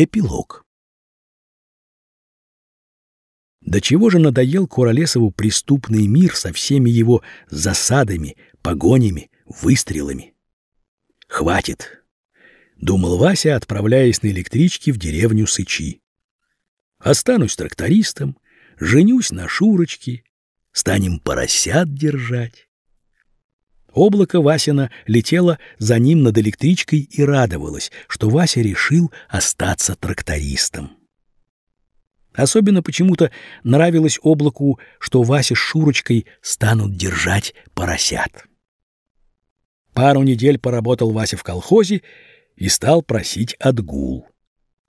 Эпилог. До чего же надоел Куролесову преступный мир со всеми его засадами, погонями, выстрелами? Хватит, думал Вася, отправляясь на электричке в деревню Сычи. Останусь трактористом, женюсь на Шурочке, станем поросят держать. Облако Васина летело за ним над электричкой и радовалось, что Вася решил остаться трактористом. Особенно почему-то нравилось облаку, что Вася с Шурочкой станут держать поросят. Пару недель поработал Вася в колхозе и стал просить отгул.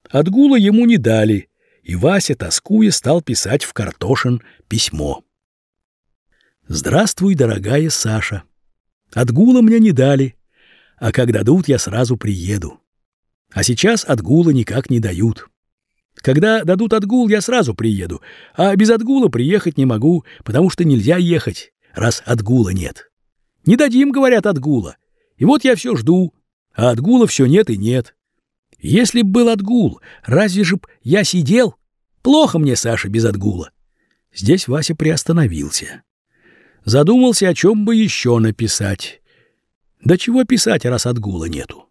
Отгула ему не дали, и Вася, тоскуя, стал писать в Картошин письмо. «Здравствуй, дорогая Саша. Отгула мне не дали, а как дадут, я сразу приеду. А сейчас отгула никак не дают. Когда дадут отгул, я сразу приеду, а без отгула приехать не могу, потому что нельзя ехать, раз отгула нет. Не дадим, говорят, отгула. И вот я все жду, а отгула все нет и нет. Если б был отгул, разве же б я сидел? Плохо мне, Саша, без отгула. Здесь Вася приостановился. Задумался, о чем бы еще написать. Да чего писать, раз отгула нету?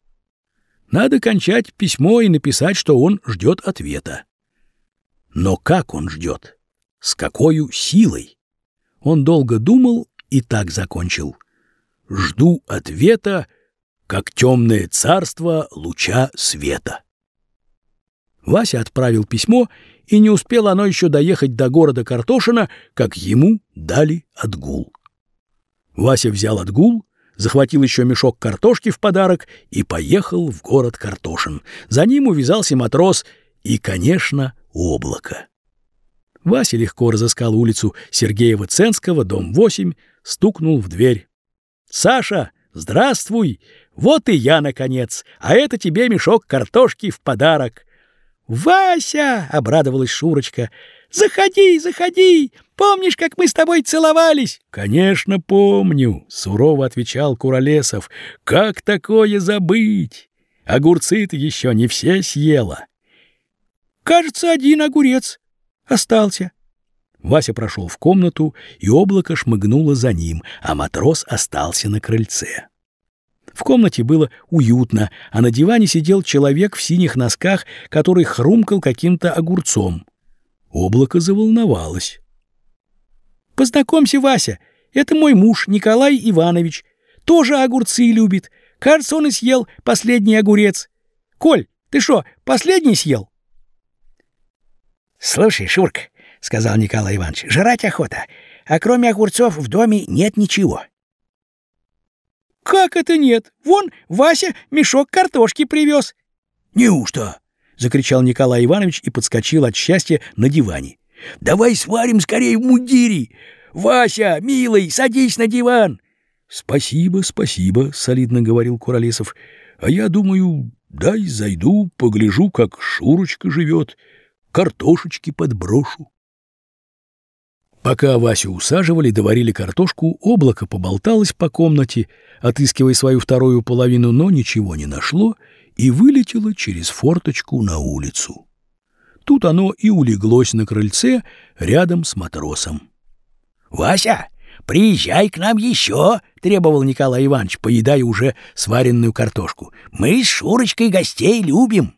Надо кончать письмо и написать, что он ждет ответа. Но как он ждет? С какой силой? Он долго думал и так закончил. «Жду ответа, как темное царство луча света». Вася отправил письмо и не успело оно еще доехать до города Картошина, как ему дали отгул. Вася взял отгул, захватил еще мешок картошки в подарок и поехал в город Картошин. За ним увязался матрос и, конечно, облако. Вася легко разыскал улицу Сергеева-Ценского, дом 8, стукнул в дверь. «Саша, здравствуй! Вот и я, наконец, а это тебе мешок картошки в подарок. «Вася!» — обрадовалась Шурочка. «Заходи, заходи! Помнишь, как мы с тобой целовались?» «Конечно, помню», — сурово отвечал Куролесов. «Как такое забыть? Огурцы ты еще не все съела». «Кажется, один огурец остался». Вася прошел в комнату, и облако шмыгнуло за ним, а матрос остался на крыльце. В комнате было уютно, а на диване сидел человек в синих носках, который хрумкал каким-то огурцом. Облако заволновалось. «Познакомься, Вася, это мой муж Николай Иванович. Тоже огурцы любит. Кажется, он и съел последний огурец. Коль, ты что, последний съел?» «Слушай, Шурка», — сказал Николай Иванович, — «жрать охота, а кроме огурцов в доме нет ничего». «Как это нет? Вон Вася мешок картошки привез». «Неужто?» — закричал Николай Иванович и подскочил от счастья на диване. «Давай сварим скорее в мундире! Вася, милый, садись на диван!» «Спасибо, спасибо», — солидно говорил Куролесов. «А я думаю, дай зайду, погляжу, как Шурочка живет, картошечки подброшу». Пока Васю усаживали, доварили картошку, облако поболталось по комнате, отыскивая свою вторую половину, но ничего не нашло и вылетело через форточку на улицу. Тут оно и улеглось на крыльце рядом с матросом. «Вася, приезжай к нам еще!» — требовал Николай Иванович, поедая уже сваренную картошку. «Мы с Шурочкой гостей любим!»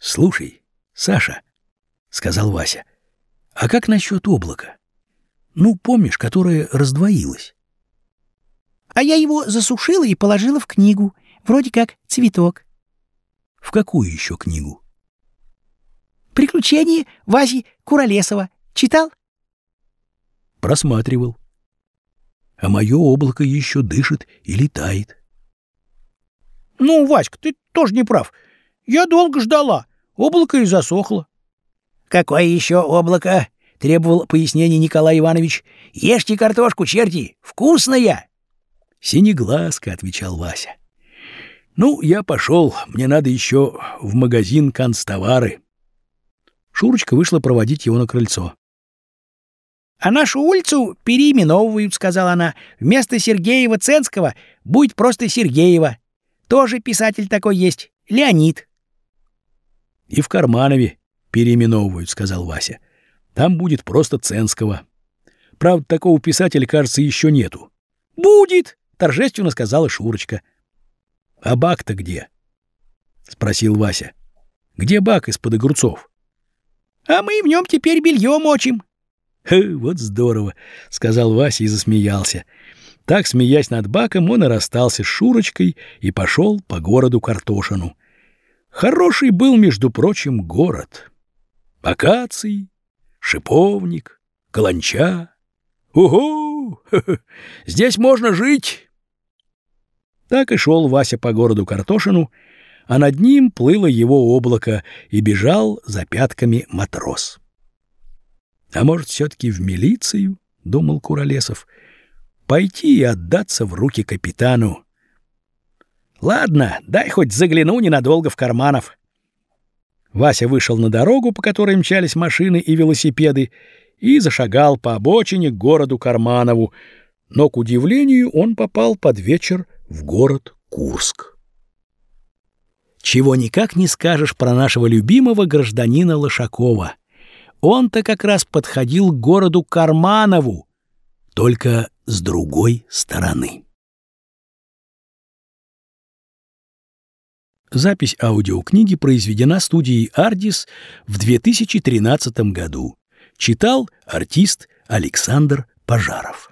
«Слушай, Саша», — сказал Вася, — а как насчет облака? Ну, помнишь, которое раздвоилось? А я его засушила и положила в книгу, вроде как цветок. В какую еще книгу? «Приключения Вази Куролесова». Читал? Просматривал. А мое облако еще дышит и летает. Ну, Васька, ты тоже не прав. Я долго ждала. Облако и засохло. «Какое еще облако?» — требовал пояснений Николай Иванович. «Ешьте картошку, черти! Вкусная!» «Синеглазка», — отвечал Вася. «Ну, я пошел. Мне надо еще в магазин канцтовары». Шурочка вышла проводить его на крыльцо. «А нашу улицу переименовывают», — сказала она. «Вместо Сергеева-Ценского будет просто Сергеева. Тоже писатель такой есть, Леонид». И в Карманове переименовывают, сказал Вася. Там будет просто Ценского. Правда, такого писателя, кажется, еще нету. Будет, торжественно сказала Шурочка. А бак-то где? Спросил Вася. Где бак из-под огурцов? А мы в нем теперь белье мочим. «Вот здорово», — сказал Вася и засмеялся. Так, смеясь над баком, он и расстался с Шурочкой и пошел по городу Картошину. Хороший был, между прочим, город. Акации, шиповник, каланча. Ого! Здесь можно жить! Так и шел Вася по городу Картошину, а над ним плыло его облако и бежал за пятками матрос. А может, все-таки в милицию, — думал Куролесов, — пойти и отдаться в руки капитану. Ладно, дай хоть загляну ненадолго в карманов. Вася вышел на дорогу, по которой мчались машины и велосипеды, и зашагал по обочине к городу Карманову, но, к удивлению, он попал под вечер в город Курск. Чего никак не скажешь про нашего любимого гражданина Лошакова — он-то как раз подходил к городу Карманову, только с другой стороны. Запись аудиокниги произведена студией «Ардис» в 2013 году. Читал артист Александр Пожаров.